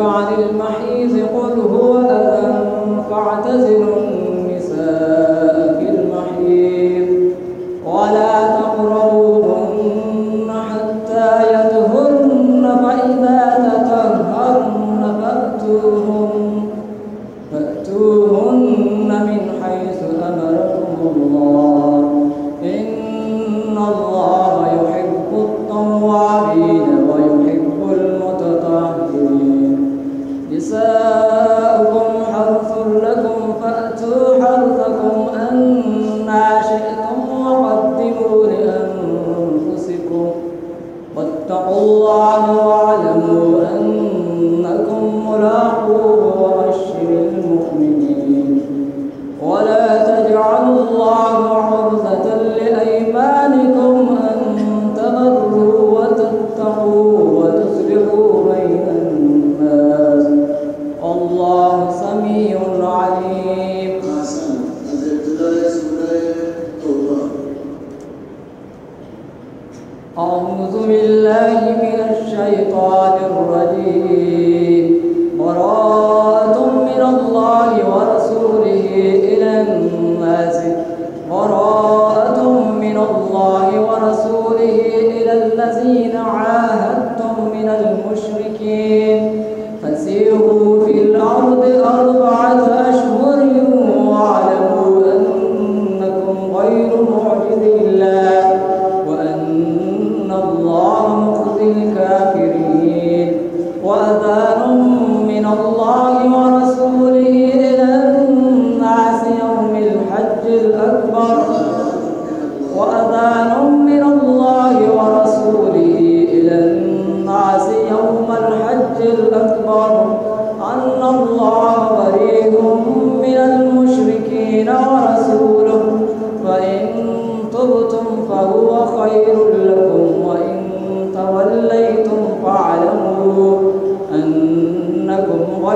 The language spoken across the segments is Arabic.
عن المحيض قل هو أذى فاعتزلوا النساء. واتقوا الله واعلموا أنكم ملاقوه وبشر المؤمنين. أعوذ بالله من الشيطان الرجيم. براءة من الله ورسوله إلى الناس. براءة من الله ورسوله إلى الذين عاهدتم من المشركين. فسيروا في الأرض أربعة أشهر واعلموا أنكم غير معجز الله.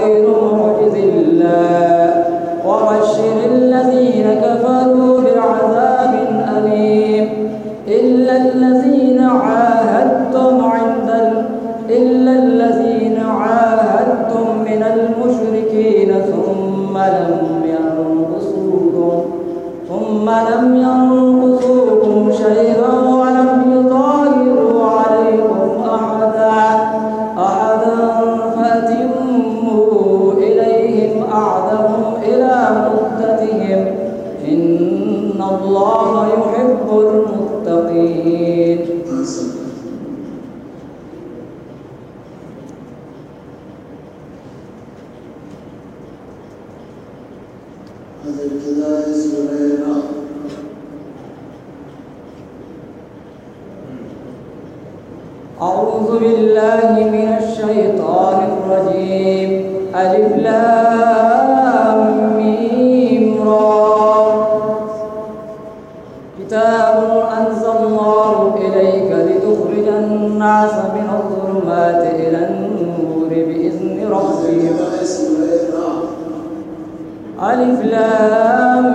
غير معجز الله وبشر الذين كفروا بعذاب أليم إلا الذين عاهدتم عند. إلا الذين عاهدتم من المشركين ثم لم ينقصوكم ثم لم ينقصوكم يحب المتقين أعوذ بالله من الشيطان الرجيم. ألف لام. كتاب أنزلناه إليك لتخرج الناس من الظلمات إلى النور بإذن ربهم. ألف لام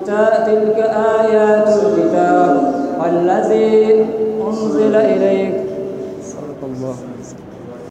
تلك آيات الكتاب. والذي أنزل إليك. صدق الله.